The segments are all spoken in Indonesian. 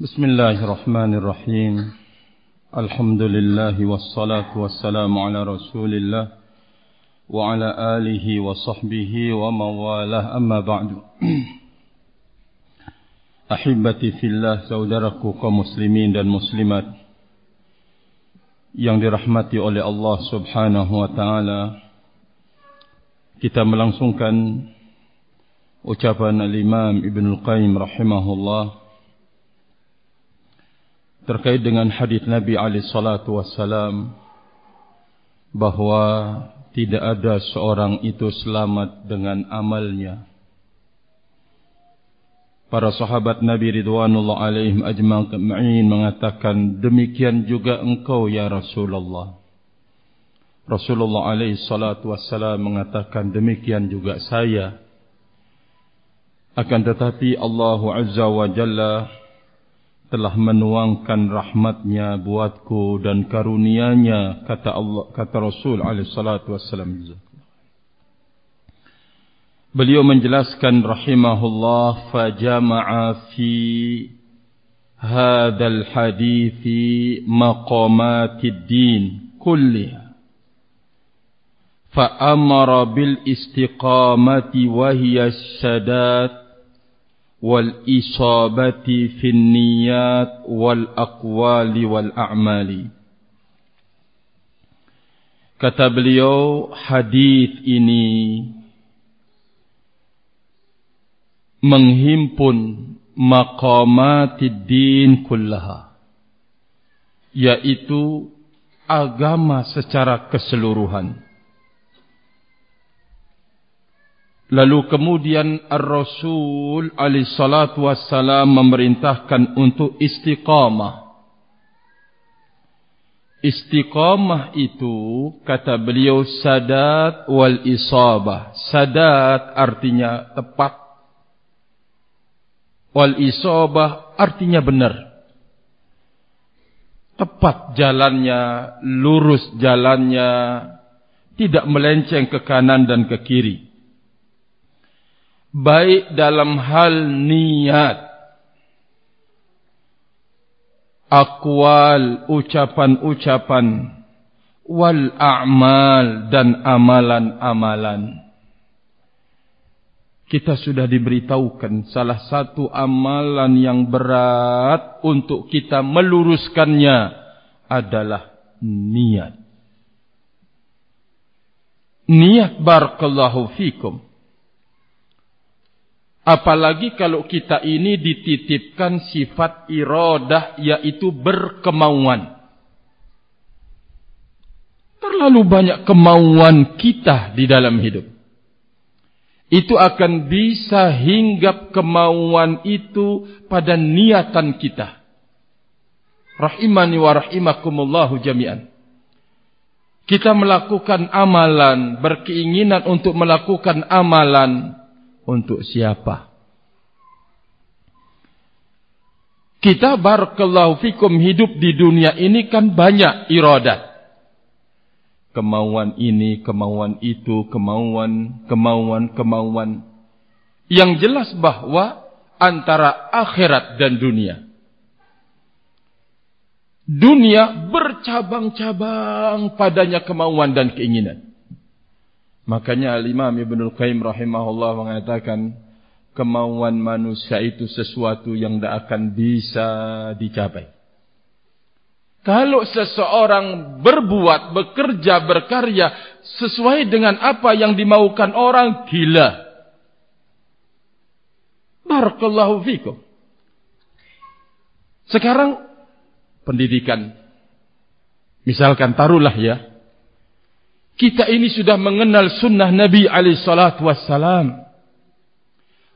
بسم الله الرحمن الرحيم الحمد لله والصلاة والسلام على رسول الله وعلى آله وصحبه ومن والاه أما بعد Ahibati fillah saudaraku kaum muslimin dan muslimat yang dirahmati oleh Allah Subhanahu wa taala kita melangsungkan ucapan al-Imam Ibn Al-Qayyim rahimahullah terkait dengan hadis Nabi alaihi salatu wassalam bahwa tidak ada seorang itu selamat dengan amalnya. Para sahabat Nabi Ridwanullah alaihim ajma'in mengatakan demikian juga engkau ya Rasulullah. Rasulullah alaihi salatu wassalam mengatakan demikian juga saya. Akan tetapi Allah Azza wa Jalla telah menuangkan rahmatnya buatku dan karunianya kata Allah kata Rasul alaihi salatu wasallam Beliau menjelaskan rahimahullah fajama'a fi hadal hadithi maqamatid din kulliha fa'amara bil istiqamati wa hiya sadat والإصابة في النيات والأقوال والأعمال Kata beliau, hadis ini menghimpun maqamatid din kullaha yaitu agama secara keseluruhan Lalu kemudian Ar-Rasul alaihi salatu wassalam memerintahkan untuk istiqamah. Istiqamah itu kata beliau sadat wal isabah. Sadat artinya tepat. Wal isabah artinya benar. Tepat jalannya, lurus jalannya, tidak melenceng ke kanan dan ke kiri baik dalam hal niat. Akwal ucapan-ucapan. Wal a'mal dan amalan-amalan. Kita sudah diberitahukan salah satu amalan yang berat untuk kita meluruskannya adalah niat. Niat barakallahu fikum Apalagi kalau kita ini dititipkan sifat iradah yaitu berkemauan. Terlalu banyak kemauan kita di dalam hidup. Itu akan bisa hinggap kemauan itu pada niatan kita. Rahimani wa rahimakumullahu jami'an. Kita melakukan amalan, berkeinginan untuk melakukan amalan untuk siapa? Kita barakallahu fikum hidup di dunia ini kan banyak iradat. Kemauan ini, kemauan itu, kemauan, kemauan, kemauan. Yang jelas bahwa antara akhirat dan dunia. Dunia bercabang-cabang padanya kemauan dan keinginan. Makanya Al-Imam Ibn Al-Qayyim rahimahullah mengatakan kemauan manusia itu sesuatu yang tidak akan bisa dicapai. Kalau seseorang berbuat, bekerja, berkarya sesuai dengan apa yang dimaukan orang, gila. Barakallahu fikum. Sekarang pendidikan. Misalkan taruhlah ya, kita ini sudah mengenal sunnah Nabi wassalam.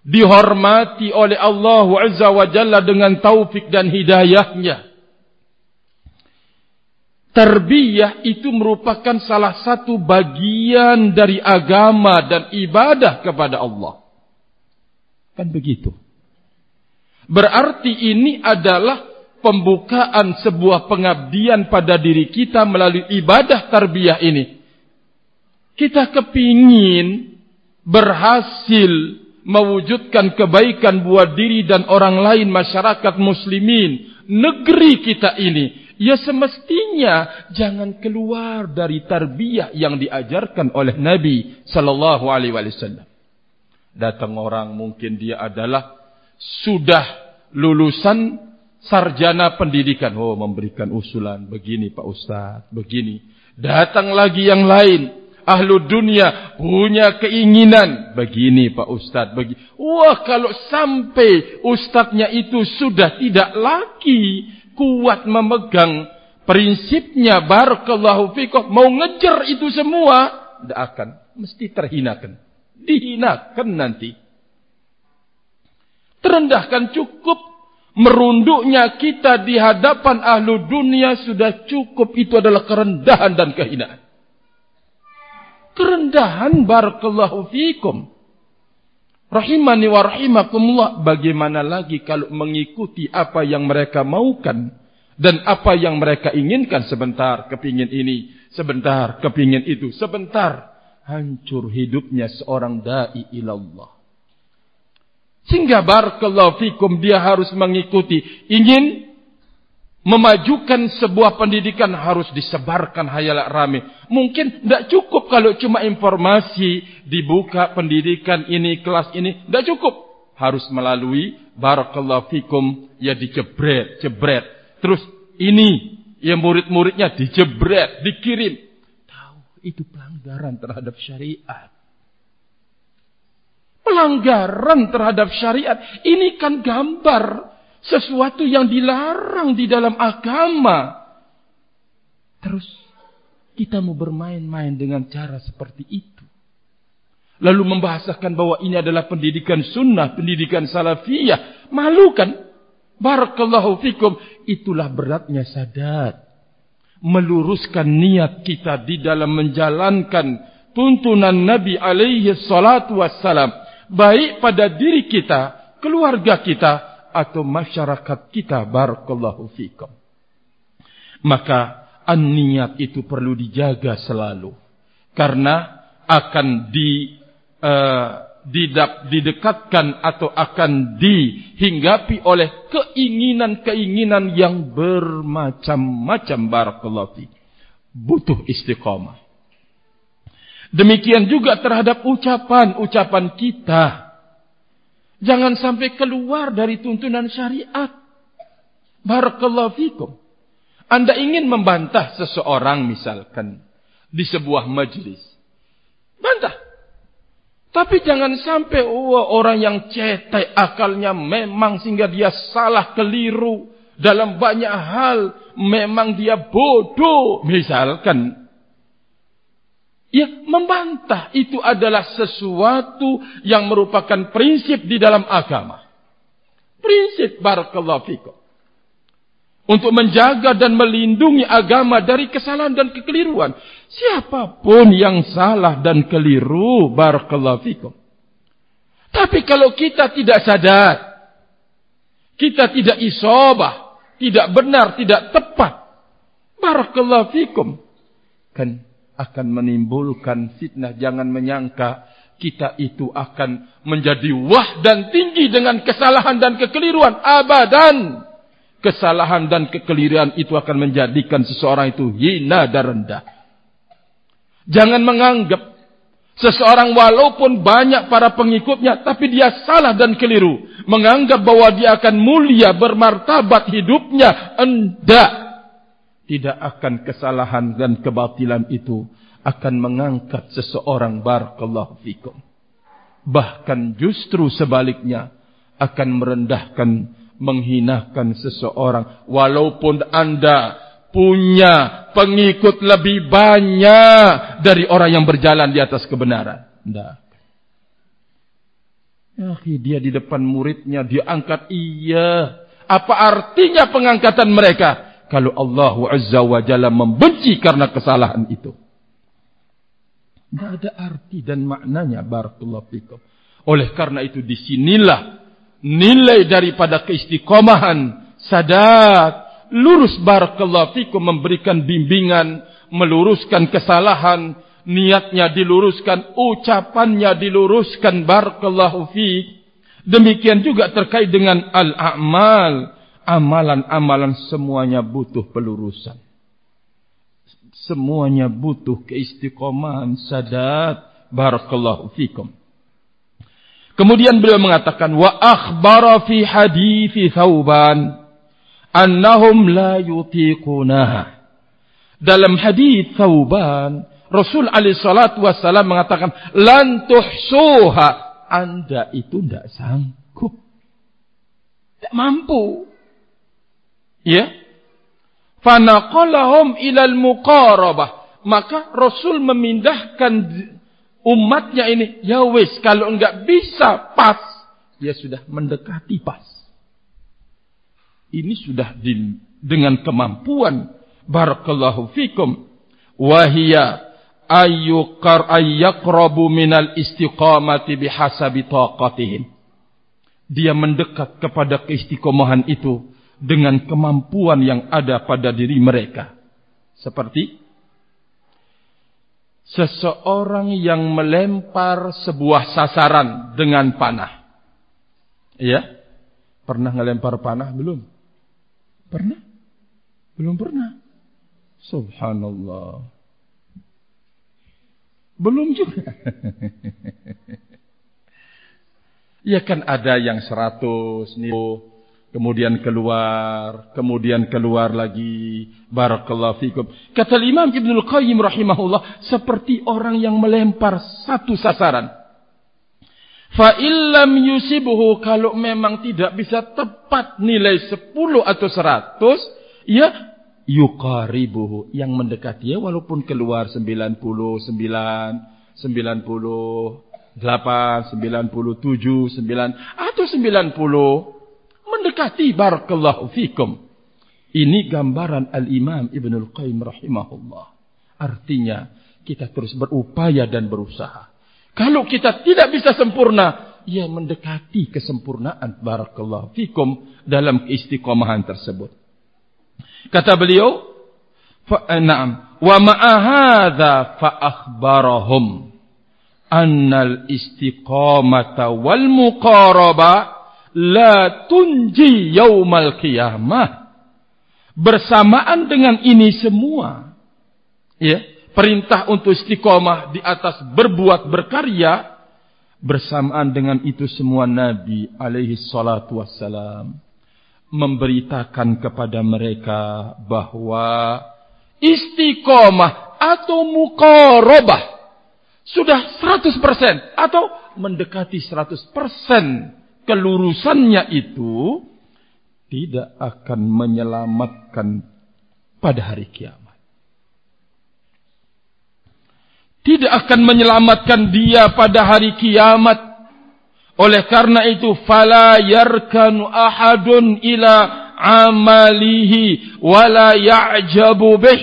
Dihormati oleh Allah Azza wa Jalla dengan taufik dan hidayahnya. Terbiyah itu merupakan salah satu bagian dari agama dan ibadah kepada Allah. Kan begitu. Berarti ini adalah pembukaan sebuah pengabdian pada diri kita melalui ibadah tarbiyah ini kita kepingin berhasil mewujudkan kebaikan buat diri dan orang lain masyarakat muslimin negeri kita ini. Ya semestinya jangan keluar dari tarbiyah yang diajarkan oleh Nabi sallallahu alaihi wasallam. Datang orang mungkin dia adalah sudah lulusan sarjana pendidikan. Oh memberikan usulan begini Pak Ustaz begini. Datang lagi yang lain ahlu dunia punya keinginan. Begini Pak Ustaz begini wah kalau sampai ustadznya itu sudah tidak lagi kuat memegang prinsipnya barakallahu fikum mau ngejar itu semua tidak akan mesti terhinakan. Dihinakan nanti. Terendahkan cukup. Merunduknya kita di hadapan ahlu dunia sudah cukup. Itu adalah kerendahan dan kehinaan kerendahan barakallahu fikum. Rahimani wa rahimakumullah. Bagaimana lagi kalau mengikuti apa yang mereka maukan. Dan apa yang mereka inginkan. Sebentar kepingin ini. Sebentar kepingin itu. Sebentar. Hancur hidupnya seorang da'i ilallah. Sehingga barakallahu fikum dia harus mengikuti. Ingin memajukan sebuah pendidikan harus disebarkan hayal rame. Mungkin tidak cukup kalau cuma informasi dibuka pendidikan ini, kelas ini. Tidak cukup. Harus melalui barakallahu fikum ya dijebret, jebret. Terus ini ya murid-muridnya dijebret, dikirim. Tahu itu pelanggaran terhadap syariat. Pelanggaran terhadap syariat. Ini kan gambar sesuatu yang dilarang di dalam agama. Terus kita mau bermain-main dengan cara seperti itu. Lalu membahasakan bahwa ini adalah pendidikan sunnah, pendidikan salafiyah. Malu kan? Barakallahu fikum. Itulah beratnya sadat. Meluruskan niat kita di dalam menjalankan tuntunan Nabi alaihi salatu wassalam. Baik pada diri kita, keluarga kita, atau masyarakat kita barakallahu fikum. Maka an-niat itu perlu dijaga selalu. Karena akan di uh, didap, didekatkan atau akan dihinggapi oleh keinginan-keinginan yang bermacam-macam barakallahu fikum. Butuh istiqamah demikian juga terhadap ucapan-ucapan kita Jangan sampai keluar dari tuntunan syariat. Barakallahu fikum. Anda ingin membantah seseorang misalkan di sebuah majlis. Bantah. Tapi jangan sampai oh, orang yang cetek akalnya memang sehingga dia salah keliru dalam banyak hal. Memang dia bodoh misalkan. Ya, membantah itu adalah sesuatu yang merupakan prinsip di dalam agama. Prinsip barakallahu fikum. Untuk menjaga dan melindungi agama dari kesalahan dan kekeliruan. Siapa pun yang salah dan keliru barakallahu fikum. Tapi kalau kita tidak sadar, kita tidak isobah, tidak benar, tidak tepat, barakallahu fikum. Kan akan menimbulkan fitnah. Jangan menyangka kita itu akan menjadi wah dan tinggi dengan kesalahan dan kekeliruan. Abadan. Kesalahan dan kekeliruan itu akan menjadikan seseorang itu hina dan rendah. Jangan menganggap seseorang walaupun banyak para pengikutnya tapi dia salah dan keliru. Menganggap bahwa dia akan mulia bermartabat hidupnya. Enggak tidak akan kesalahan dan kebatilan itu akan mengangkat seseorang barakallahu fikum. Bahkan justru sebaliknya akan merendahkan, menghinakan seseorang. Walaupun anda punya pengikut lebih banyak dari orang yang berjalan di atas kebenaran. Tidak. Ya, dia di depan muridnya, dia angkat iya. Apa artinya pengangkatan mereka? Kalau Allah Azza wa Jalla membenci karena kesalahan itu. Tidak ada arti dan maknanya barakallahu fikum. Oleh karena itu di sinilah nilai daripada keistiqomahan sadat lurus barakallahu fikum memberikan bimbingan meluruskan kesalahan niatnya diluruskan, ucapannya diluruskan. Barakallahu fiik. Demikian juga terkait dengan al-a'mal. Amalan-amalan semuanya butuh pelurusan. Semuanya butuh keistiqomahan, sadat. Barakallahu fikum. Kemudian beliau mengatakan wa akhbara fi hadithi Thauban annahum la yutiqunaha. Dalam hadis Thauban, Rasul alaihi salatu wasallam mengatakan lan tuhsuha. Anda itu tidak sanggup. Tidak mampu. Ya. Fanaqalahum ilal muqarabah. Maka Rasul memindahkan umatnya ini, ya wis kalau enggak bisa pas, dia sudah mendekati pas. Ini sudah di, dengan kemampuan barakallahu fikum wahia ayyukar ayyaqrabu minal istiqamati bihasabi taqatihim. Dia mendekat kepada keistiqomahan itu dengan kemampuan yang ada pada diri mereka. Seperti seseorang yang melempar sebuah sasaran dengan panah. Ya? Pernah ngelempar panah belum? Pernah? Belum pernah. Subhanallah. Belum juga. ya kan ada yang seratus, nih kemudian keluar, kemudian keluar lagi. Barakallahu fikum. Kata Imam Ibnu Qayyim rahimahullah, seperti orang yang melempar satu sasaran. Fa illam yusibuhu kalau memang tidak bisa tepat nilai 10 atau 100, ya yuqaribuhu yang mendekati ya walaupun keluar 99, 98, 97, 9 atau 90 mendekati barakallahu fikum. Ini gambaran Al-Imam Ibn Al-Qayyim rahimahullah. Artinya kita terus berupaya dan berusaha. Kalau kita tidak bisa sempurna, ya mendekati kesempurnaan barakallahu fikum dalam istiqomahan tersebut. Kata beliau, na'am, wa ma'ahadha fa akhbarahum annal istiqamata wal muqaraba la tunji yaumal qiyamah. Bersamaan dengan ini semua, ya, perintah untuk istiqomah di atas berbuat berkarya, bersamaan dengan itu semua Nabi alaihi salatu wassalam memberitakan kepada mereka bahwa istiqomah atau muqarabah sudah 100% atau mendekati 100% kelurusannya itu tidak akan menyelamatkan pada hari kiamat. Tidak akan menyelamatkan dia pada hari kiamat. Oleh karena itu, fala yarkanu ahadun ila amalihi wala ya'jabu bih.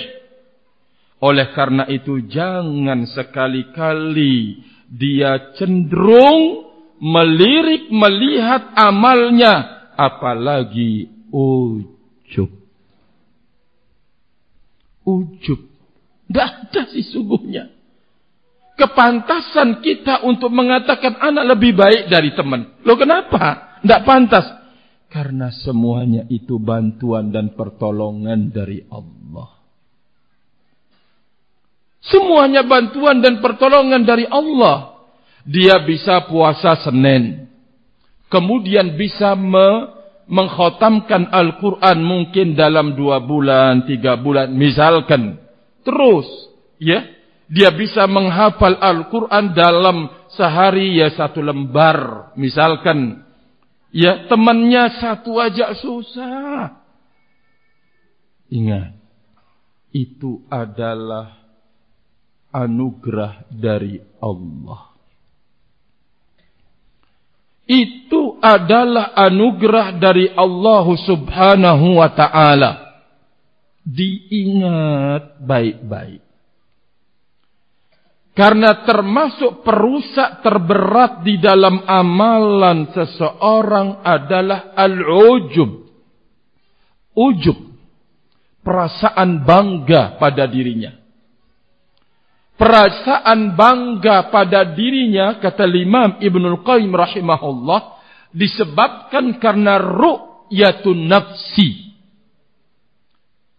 Oleh karena itu, jangan sekali-kali dia cenderung melirik melihat amalnya apalagi ujub. Ujub. Tidak ada sesungguhnya kepantasan kita untuk mengatakan anak lebih baik dari teman. Lo kenapa? Tidak pantas. Karena semuanya itu bantuan dan pertolongan dari Allah. Semuanya bantuan dan pertolongan dari Allah dia bisa puasa Senin. Kemudian bisa me mengkhotamkan Al-Quran mungkin dalam dua bulan, tiga bulan. Misalkan. Terus. ya Dia bisa menghafal Al-Quran dalam sehari ya satu lembar. Misalkan. Ya temannya satu aja susah. Ingat. Itu adalah anugerah dari Allah. Itu adalah anugerah dari Allah subhanahu wa ta'ala. Diingat baik-baik. Karena termasuk perusak terberat di dalam amalan seseorang adalah al-ujub. Ujub. Perasaan bangga pada dirinya. Perasaan bangga pada dirinya kata Imam Ibnul Qayyim rahimahullah disebabkan karena ru'yatun nafsi.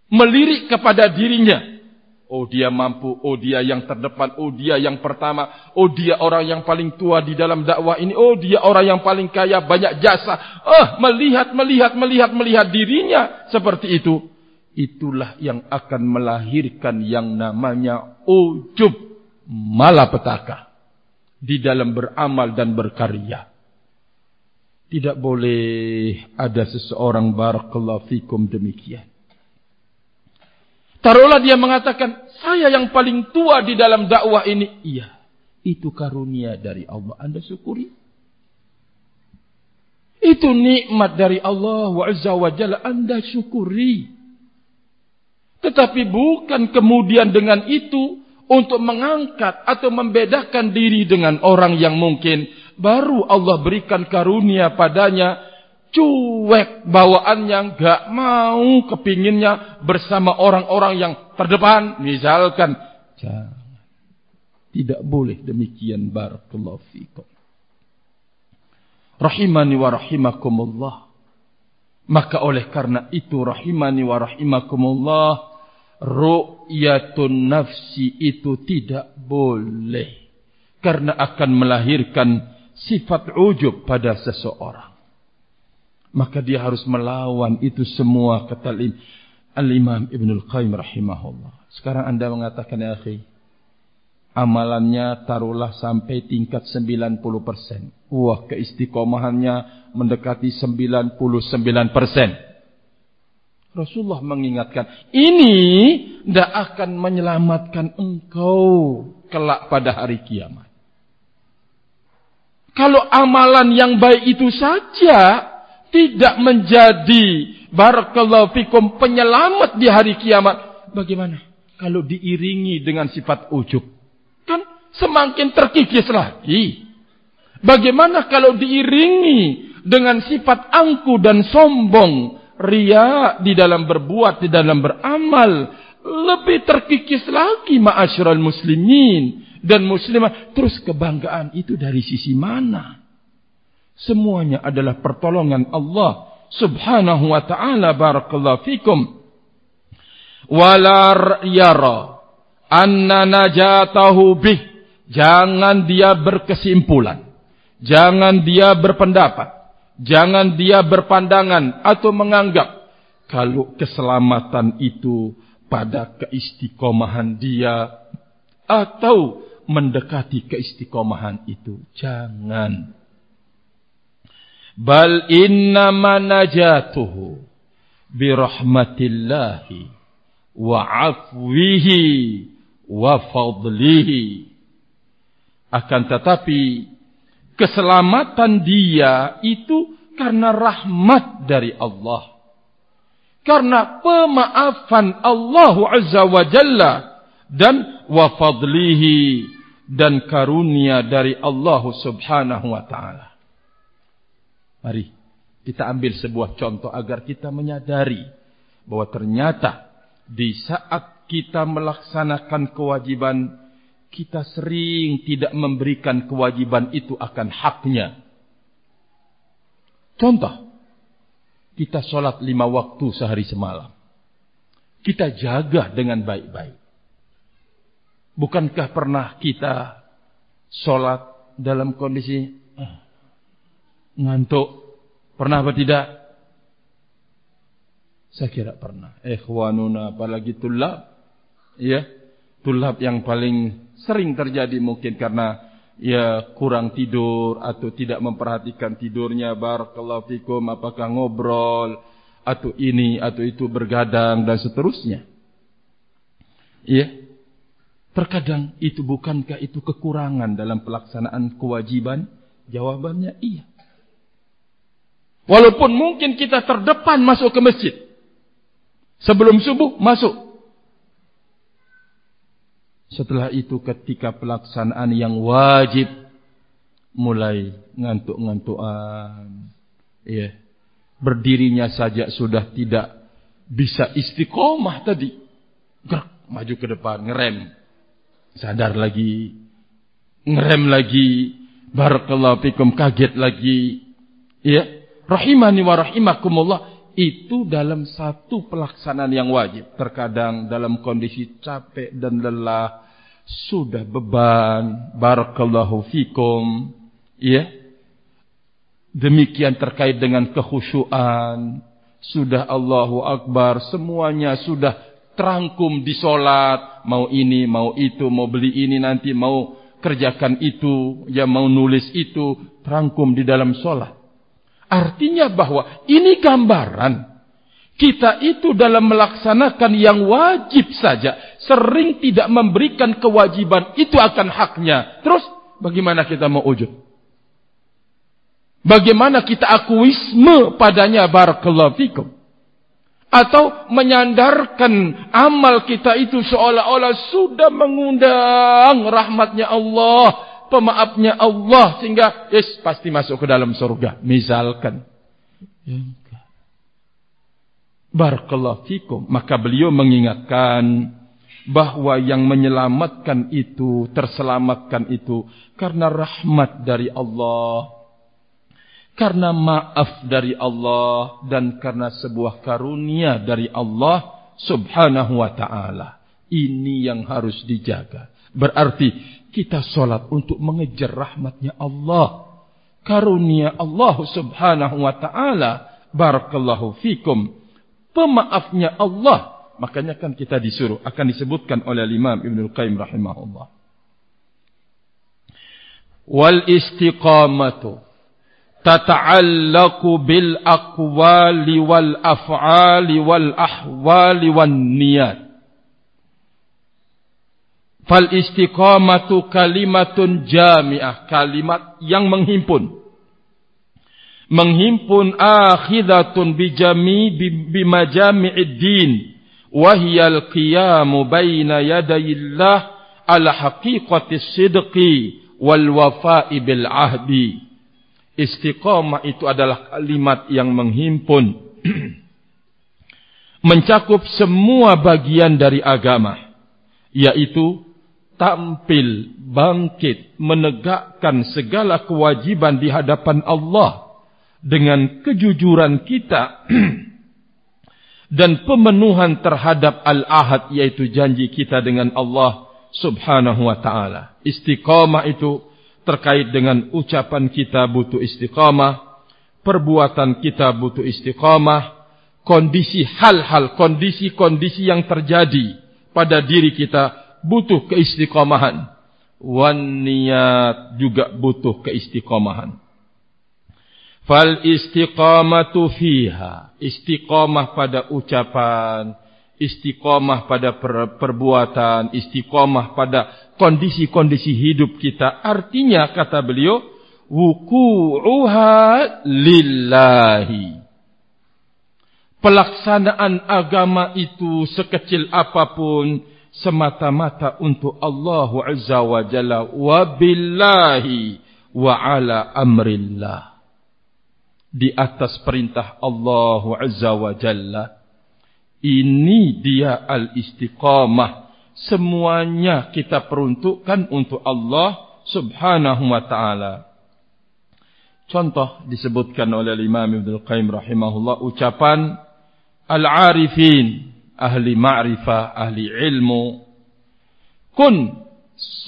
Melirik kepada dirinya. Oh dia mampu, oh dia yang terdepan, oh dia yang pertama, oh dia orang yang paling tua di dalam dakwah ini, oh dia orang yang paling kaya, banyak jasa. Oh melihat, melihat, melihat, melihat dirinya seperti itu. Itulah yang akan melahirkan yang namanya ujub malapetaka. Di dalam beramal dan berkarya. Tidak boleh ada seseorang barakallahu fikum demikian. Taruhlah dia mengatakan, saya yang paling tua di dalam dakwah ini. Iya, itu karunia dari Allah. Anda syukuri. Itu nikmat dari Allah wa. Anda syukuri. Tetapi bukan kemudian dengan itu untuk mengangkat atau membedakan diri dengan orang yang mungkin baru Allah berikan karunia padanya cuek bawaannya, nggak mau kepinginnya bersama orang-orang yang terdepan, misalkan. Tidak boleh demikian barakallahu fikum. Rahimani wa rahimakumullah. Maka oleh karena itu rahimani wa rahimakumullah, ru'yatun nafsi itu tidak boleh. Karena akan melahirkan sifat ujub pada seseorang maka dia harus melawan itu semua kata Al-Imam Ibnul Qayyim rahimahullah. Sekarang anda mengatakan ya akhi, amalannya taruhlah sampai tingkat 90%. Wah, keistiqomahannya mendekati 99%. Rasulullah mengingatkan, ini tidak akan menyelamatkan engkau kelak pada hari kiamat. Kalau amalan yang baik itu saja tidak menjadi barakallahu fikum penyelamat di hari kiamat. Bagaimana? Kalau diiringi dengan sifat ujub. Kan semakin terkikis lagi. Bagaimana kalau diiringi dengan sifat angku dan sombong. Ria di dalam berbuat, di dalam beramal. Lebih terkikis lagi ma'asyiral muslimin. Dan muslimah. Terus kebanggaan itu dari sisi mana? Semuanya adalah pertolongan Allah subhanahu wa ta'ala barakallahu fikum. Walar yara anna najatahu bih. Jangan dia berkesimpulan. Jangan dia berpendapat. Jangan dia berpandangan atau menganggap. Kalau keselamatan itu pada keistiqomahan dia. Atau mendekati keistiqomahan itu. Jangan. Bal inna manajatuhu birahmatillahi wa afwihi wa fadlihi. Akan tetapi keselamatan dia itu karena rahmat dari Allah. Karena pemaafan Allah Azza wa Jalla dan wa fadlihi dan karunia dari Allah Subhanahu wa taala. Mari kita ambil sebuah contoh agar kita menyadari bahwa ternyata di saat kita melaksanakan kewajiban kita sering tidak memberikan kewajiban itu akan haknya. Contoh, kita sholat lima waktu sehari semalam. Kita jaga dengan baik-baik. Bukankah pernah kita sholat dalam kondisi ngantuk. Pernah apa tidak? Saya kira pernah. Ikhwanuna apalagi tulab. Ya. Tulab yang paling sering terjadi mungkin karena ya kurang tidur atau tidak memperhatikan tidurnya barakallahu fikum apakah ngobrol atau ini atau itu bergadang dan seterusnya. Iya. Terkadang itu bukankah itu kekurangan dalam pelaksanaan kewajiban? Jawabannya iya. Walaupun mungkin kita terdepan masuk ke masjid. Sebelum subuh masuk. Setelah itu ketika pelaksanaan yang wajib. Mulai ngantuk-ngantukan. Ya. Berdirinya saja sudah tidak bisa istiqomah tadi. Gerak, maju ke depan, ngerem. sadar lagi, ngerem lagi, barakallahu fikum kaget lagi. Ya, rahimani wa rahimakumullah itu dalam satu pelaksanaan yang wajib. Terkadang dalam kondisi capek dan lelah, sudah beban, barakallahu fikum, ya. Demikian terkait dengan kekhusyuan, sudah Allahu Akbar, semuanya sudah terangkum di solat, mau ini, mau itu, mau beli ini nanti, mau kerjakan itu, ya mau nulis itu, terangkum di dalam solat. Artinya bahwa ini gambaran kita itu dalam melaksanakan yang wajib saja sering tidak memberikan kewajiban itu akan haknya. Terus bagaimana kita mau ujub? Bagaimana kita akuisme padanya barakallahu fikum? Atau menyandarkan amal kita itu seolah-olah sudah mengundang rahmatnya Allah, pemaafnya Allah sehingga yes, pasti masuk ke dalam surga. Misalkan. Ya. Barakallahu fikum. Maka beliau mengingatkan bahwa yang menyelamatkan itu, terselamatkan itu karena rahmat dari Allah. Karena maaf dari Allah dan karena sebuah karunia dari Allah subhanahu wa ta'ala. Ini yang harus dijaga. Berarti kita sholat untuk mengejar rahmatnya Allah. Karunia Allah subhanahu wa ta'ala. Barakallahu fikum pemaafnya Allah. Makanya kan kita disuruh akan disebutkan oleh Imam Ibnu Qayyim rahimahullah. Wal istiqamatu tata'allaqu bil aqwali wal af'ali wal ahwali wan niyat. Fal istiqamatu kalimatun jami'ah, kalimat yang menghimpun menghimpun akhidatun bijami bimajami'id din wahyal qiyamu baina yadayillah ala haqiqati sidqi wal wafa'i bil ahdi. Istiqamah itu adalah kalimat yang menghimpun. Mencakup semua bagian dari agama yaitu tampil bangkit menegakkan segala kewajiban di hadapan Allah dengan kejujuran kita dan pemenuhan terhadap al-ahad yaitu janji kita dengan Allah Subhanahu wa taala. Istiqamah itu terkait dengan ucapan kita butuh istiqamah, perbuatan kita butuh istiqamah, kondisi hal-hal, kondisi-kondisi yang terjadi pada diri kita butuh keistiqomahan. Wan niat juga butuh keistiqomahan. Fal istiqamatu fiha. Istiqamah pada ucapan. Istiqamah pada per perbuatan. Istiqamah pada kondisi-kondisi hidup kita. Artinya kata beliau. Wuku'uha lillahi. Pelaksanaan agama itu sekecil apa pun semata-mata untuk Allah Azza wa Jalla wa billahi wa ala amrillah di atas perintah Allah Azza wa Jalla. Ini dia al-istiqamah. Semuanya kita peruntukkan untuk Allah Subhanahu wa taala. Contoh disebutkan oleh Imam Ibnu Qayyim rahimahullah ucapan al-arifin, ahli ma'rifah, ahli ilmu. Kun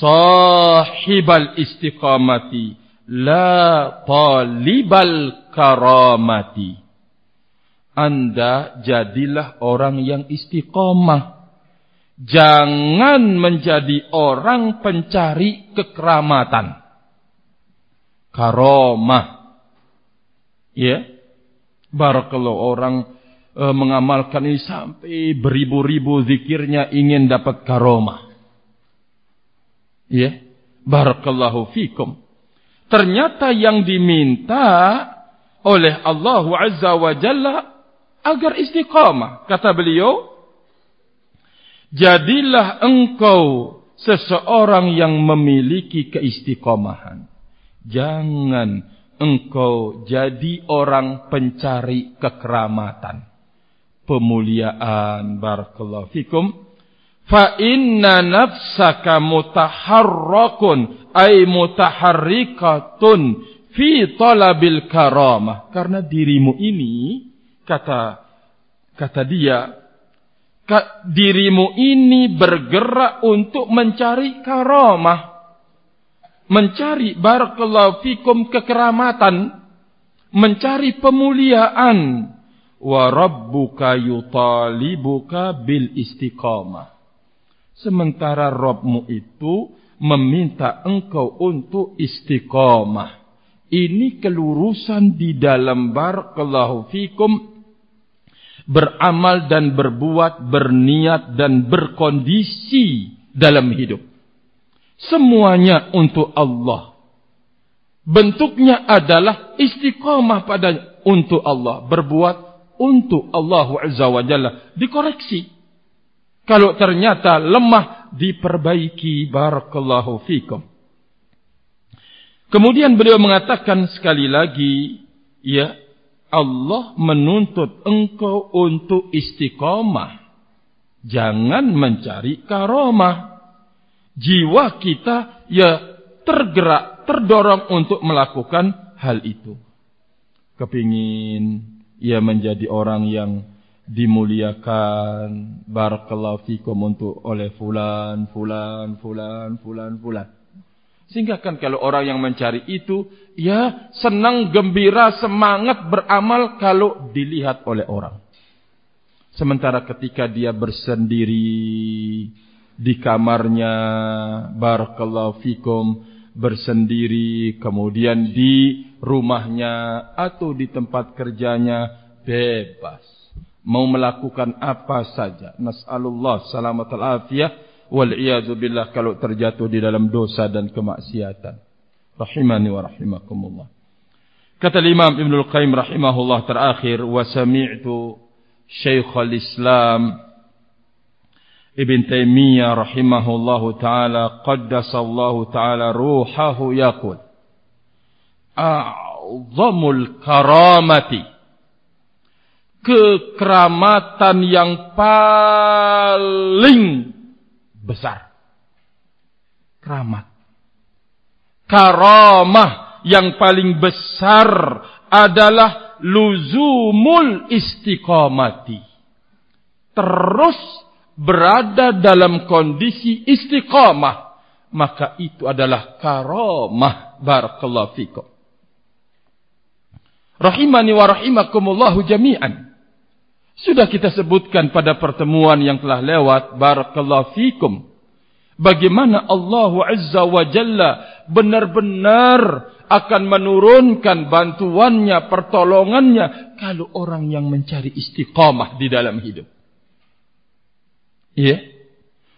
sahibal istiqamati la talibal karamati. Anda jadilah orang yang istiqomah. Jangan menjadi orang pencari kekeramatan. Karamah. Ya. Barakallahu orang e, mengamalkan ini sampai beribu-ribu zikirnya ingin dapat karamah. Ya. Barakallahu fikum. Ternyata yang diminta oleh Allah Azza wa Jalla agar istiqamah. Kata beliau, jadilah engkau seseorang yang memiliki keistiqomahan. Jangan engkau jadi orang pencari kekeramatan. Pemuliaan. Barakallahu fikum. Fa inna nafsaka mutaharrakun ay mutaharrikatun fi talabil karamah. Karena dirimu ini kata kata dia ka, dirimu ini bergerak untuk mencari karamah. Mencari barakallahu fikum kekeramatan. Mencari pemuliaan. Wa rabbuka yutalibuka bil istiqamah sementara Robmu itu meminta engkau untuk istiqamah ini kelurusan di dalam barakallahu fikum beramal dan berbuat berniat dan berkondisi dalam hidup Semuanya untuk Allah. Bentuknya adalah istiqamah pada untuk Allah. Berbuat untuk Allah Azza wa Jalla. Dikoreksi. Kalau ternyata lemah, diperbaiki. Barakallahu fikum. Kemudian beliau mengatakan sekali lagi, ya Allah menuntut engkau untuk istiqamah. Jangan mencari karomah jiwa kita ya tergerak, terdorong untuk melakukan hal itu. Kepingin ia menjadi orang yang dimuliakan barakallahu fikum untuk oleh fulan, fulan, fulan, fulan, fulan. Sehingga kan kalau orang yang mencari itu, ya senang, gembira, semangat beramal kalau dilihat oleh orang. Sementara ketika dia bersendiri, di kamarnya barakallahu fikum bersendiri kemudian di rumahnya atau di tempat kerjanya bebas mau melakukan apa saja nasallallahu salamatal afiyah wal iyad billah kalau terjatuh di dalam dosa dan kemaksiatan rahimani wa rahimakumullah kata Imam Ibnu Qayyim rahimahullah terakhir wa sami'tu Syekhul Islam ابن تيمية رحمه الله تعالى قدس الله تعالى روحه يقول أعظم الكرامة kekeramatan yang paling besar. Keramat. Karamah yang paling besar adalah luzumul istiqamati. Terus berada dalam kondisi istiqamah maka itu adalah karamah. Barakallahu fikum. Rahimani wa rahimakumullahu jami'an sudah kita sebutkan pada pertemuan yang telah lewat barakallahu fikum bagaimana Allah azza wa jalla benar-benar akan menurunkan bantuannya pertolongannya kalau orang yang mencari istiqamah di dalam hidup Ya.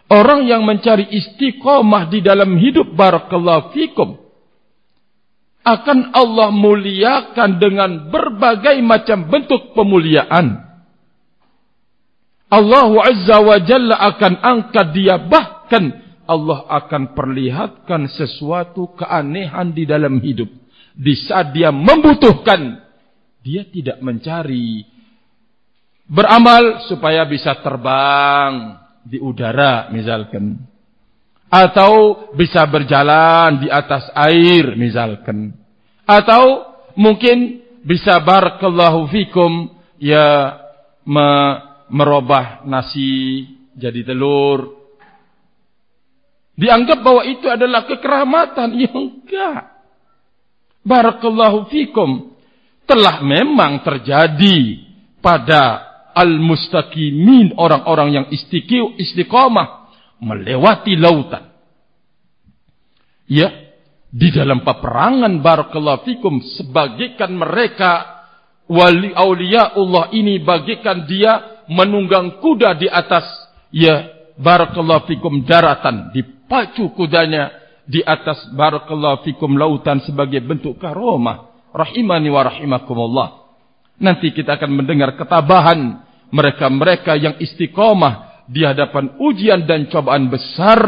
Orang yang mencari istiqomah di dalam hidup barakallahu fikum akan Allah muliakan dengan berbagai macam bentuk pemuliaan. Allah Azza wa Jalla akan angkat dia. Bahkan Allah akan perlihatkan sesuatu keanehan di dalam hidup. Di saat dia membutuhkan, dia tidak mencari beramal supaya bisa terbang di udara misalkan. Atau bisa berjalan di atas air misalkan. Atau mungkin bisa barakallahu fikum ya me merubah nasi jadi telur. Dianggap bahwa itu adalah kekeramatan ya enggak. Barakallahu fikum. Telah memang terjadi pada al-mustaqimin orang-orang yang istiqiq istiqamah melewati lautan. Ya, di dalam peperangan barakallahu fikum sebagikan mereka wali aulia Allah ini bagikan dia menunggang kuda di atas ya barakallahu fikum daratan. Dipacu kudanya di atas barakallahu fikum lautan sebagai bentuk karomah. Rahimani wa rahimakumullah. Nanti kita akan mendengar ketabahan mereka-mereka yang istiqomah di hadapan ujian dan cobaan besar.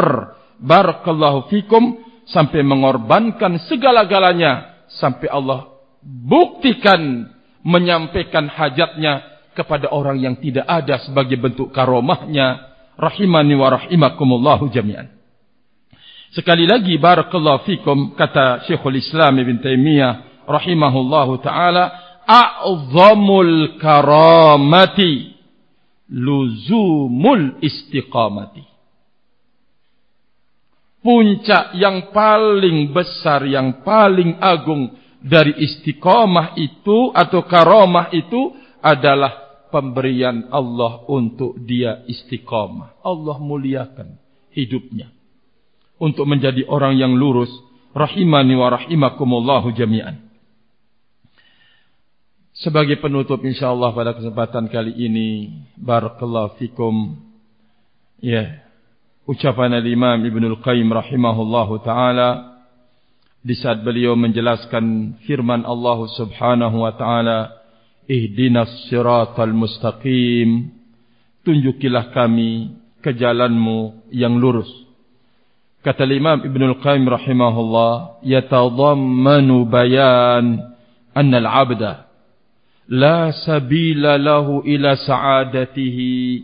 Barakallahu fikum sampai mengorbankan segala-galanya. Sampai Allah buktikan menyampaikan hajatnya kepada orang yang tidak ada sebagai bentuk karomahnya rahimani wa rahimakumullahu jami'an. Sekali lagi barakallahu fikum kata Syekhul Islam Ibn Taimiyah rahimahullahu taala a'zamul karamati luzumul istiqamati. Puncak yang paling besar, yang paling agung dari istiqamah itu atau karamah itu adalah pemberian Allah untuk dia istiqamah. Allah muliakan hidupnya. Untuk menjadi orang yang lurus. Rahimani wa rahimakumullahu jami'an. Sebagai penutup insyaAllah pada kesempatan kali ini. Barakallahu fikum. Ya. Ucapan al-imam Ibn al-Qayyim rahimahullahu ta'ala. Di saat beliau menjelaskan firman Allah subhanahu wa ta'ala ihdinas siratal mustaqim. Tunjukilah kami ke jalanmu yang lurus. Kata Imam Ibn Al-Qayyim rahimahullah yatadammanu bayan anna al-'abda la sabila lahu ila sa'adatihi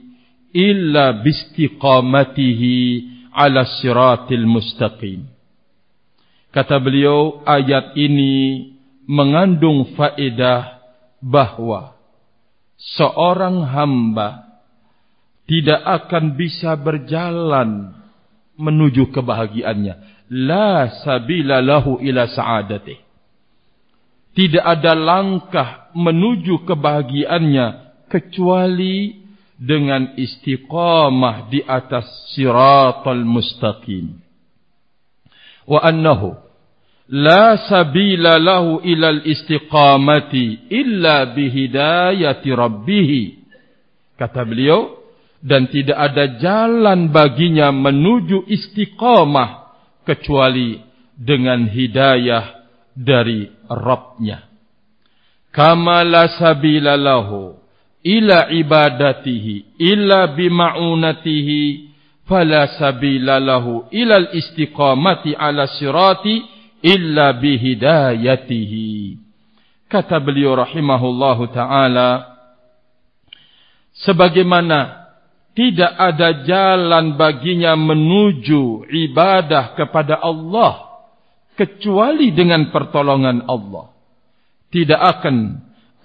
illa bistiqamatihi ala siratil mustaqim. Kata beliau ayat ini mengandung faedah bahwa seorang hamba tidak akan bisa berjalan menuju kebahagiaannya. La sabila lahu ila sa'adati. Tidak ada langkah menuju kebahagiaannya kecuali dengan istiqamah di atas siratal mustaqim. Wa annahu la sabila lahu ilal istiqamati illa bihidayati rabbih kata beliau dan tidak ada jalan baginya menuju istiqamah kecuali dengan hidayah dari Rabbnya. Kama la sabila lahu ila ibadatihi illa bima'unatihi fala sabila lahu ilal istiqamati ala sirati illa bihidayatihi. Kata beliau rahimahullahu taala sebagaimana tidak ada jalan baginya menuju ibadah kepada Allah kecuali dengan pertolongan Allah. Tidak akan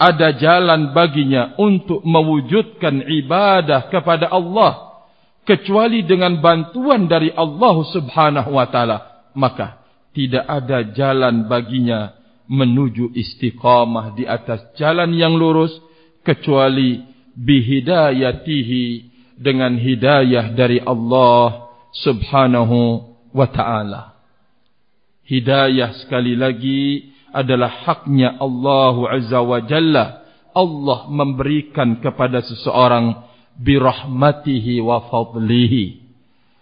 ada jalan baginya untuk mewujudkan ibadah kepada Allah kecuali dengan bantuan dari Allah Subhanahu wa taala. Maka tidak ada jalan baginya menuju istiqamah di atas jalan yang lurus kecuali bihidayatihi dengan hidayah dari Allah subhanahu wa ta'ala. Hidayah sekali lagi adalah haknya Allah azza wa jalla. Allah memberikan kepada seseorang birahmatihi wa fadlihi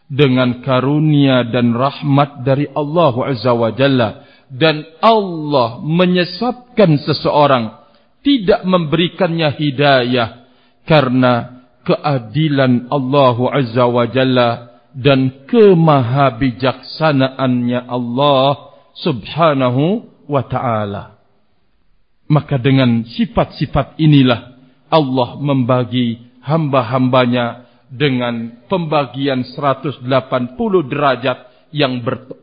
dengan karunia dan rahmat dari Allah Azza wa Jalla. Dan Allah menyesatkan seseorang tidak memberikannya hidayah karena keadilan Allah Azza wa Jalla dan kemahabijaksanaannya Allah Subhanahu wa taala. Maka dengan sifat-sifat inilah Allah membagi hamba-hambanya dengan pembagian 180 derajat yang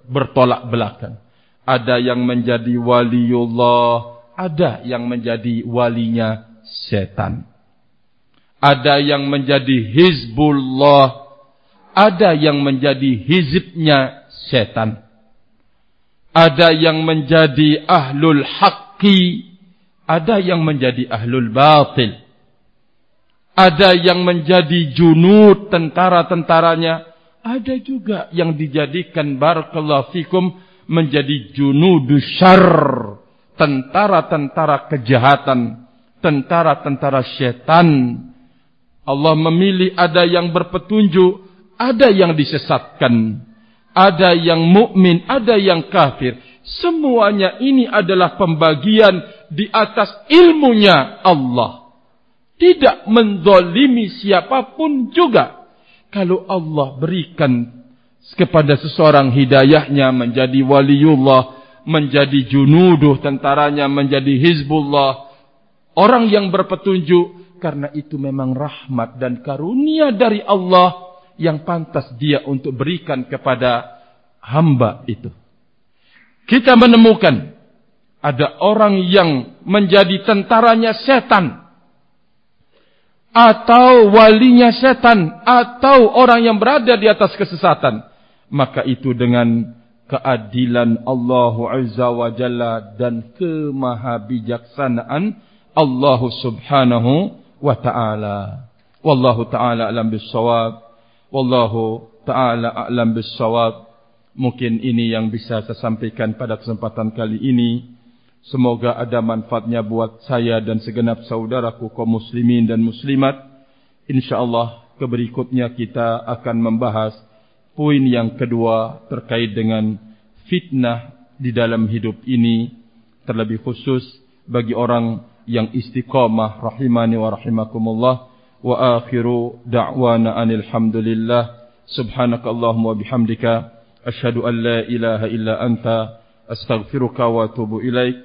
bertolak belakang. Ada yang menjadi waliullah, ada yang menjadi walinya setan. Ada yang menjadi hizbullah, ada yang menjadi hizibnya setan. Ada yang menjadi ahlul haqqi, ada yang menjadi ahlul batil. Ada yang menjadi junud tentara-tentaranya. Ada juga yang dijadikan barakallahu fikum menjadi junudu syar. Tentara-tentara kejahatan. Tentara-tentara syaitan. Allah memilih ada yang berpetunjuk. Ada yang disesatkan. Ada yang mukmin, ada yang kafir. Semuanya ini adalah pembagian di atas ilmunya Allah tidak mendolimi siapa pun juga. Kalau Allah berikan kepada seseorang hidayahnya menjadi waliullah, menjadi junuduh tentaranya, menjadi hizbullah. Orang yang berpetunjuk, karena itu memang rahmat dan karunia dari Allah yang pantas dia untuk berikan kepada hamba itu. Kita menemukan ada orang yang menjadi tentaranya setan atau walinya setan atau orang yang berada di atas kesesatan maka itu dengan keadilan Allah Azza wa Jalla dan kemahabijaksanaan Allah Subhanahu wa taala. Wallahu taala alam bissawab wallahu taala alam bissawab mungkin ini yang bisa saya sampaikan pada kesempatan kali ini Semoga ada manfaatnya buat saya dan segenap saudaraku kaum muslimin dan muslimat. InsyaAllah keberikutnya kita akan membahas poin yang kedua terkait dengan fitnah di dalam hidup ini. Terlebih khusus bagi orang yang istiqamah rahimani wa rahimakumullah. Wa akhiru da'wana anilhamdulillah. Subhanakallahumma bihamdika. Ashadu an la ilaha illa anta. Astaghfiruka wa atubu ilaik.